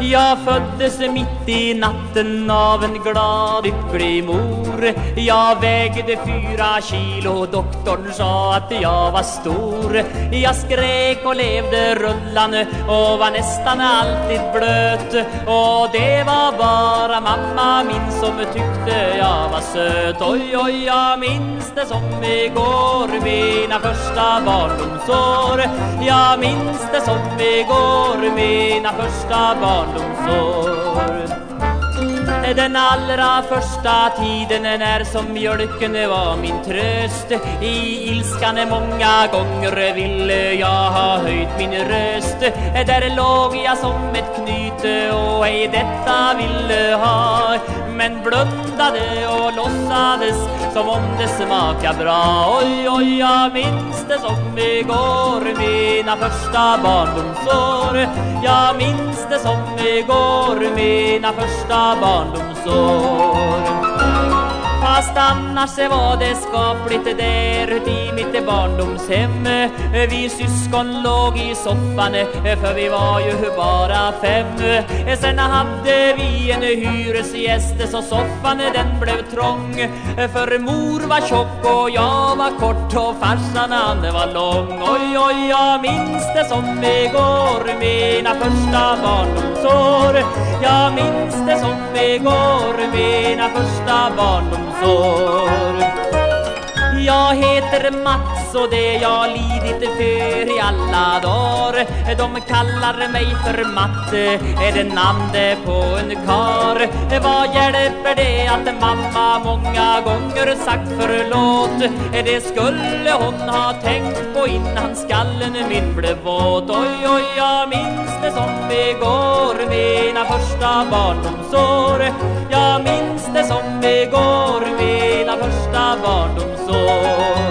Jag föddes mitt i natten av en glad ypplig mor. Jag vägde fyra kilo, doktorn sa att jag var stor. Jag skrek och levde rullande och var nästan alltid blöt. Och det var bara mamma min som tyckte jag var söt. Oj, oj, jag minns det som igår, mina första barndomsår. Jag minns det som igår, mina första barndomsår den allra första tiden när som mjölken var min tröst. I ilskan många gånger ville jag ha höjt min röst. Där låg jag som ett knyte och ej detta ville ha. Men blundade och låtsades som om det smaka bra. Oj, oj, jag minns det som igår mina första barndomsår. Jag minns det som igår mina första barndomsår. Fast annars var det skapligt där. I mitt barndomshem. Vi syskon låg i soffan för vi var ju bara fem. Sen hade vi en hyresgäst så soffan den blev trång. För mor var tjock och jag var kort och farsan han var lång. Oj, oj, jag minns det som igår mina första barndomsår. Jag minns det som igår mina första barndomsår år jag heter Mats och det jag lidit för i alla dagar. De kallar mig för Matte, är det namnet på en kar? Vad hjälper det att mamma många gånger sagt förlåt? Det skulle hon ha tänkt på innan skallen min blev våt? Oj, oj, jag minns det som igår, mina första barndomsår. Jag minns det som igår, mina första barndomsår.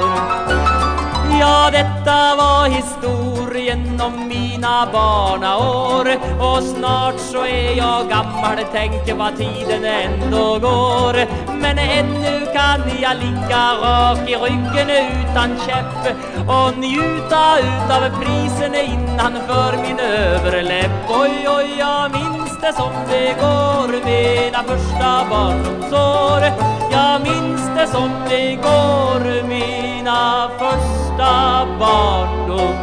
Ja, detta var historien om mina barnaår. Och snart så är jag gammal, tänker vad tiden ändå går. Men ännu kan jag ligga rak i ryggen utan käpp Och njuta utav prisen innanför min överläpp. Oj, oj, jag minns det som det går, mina första barndomsår Jag minns det som det går, mina första barndomsår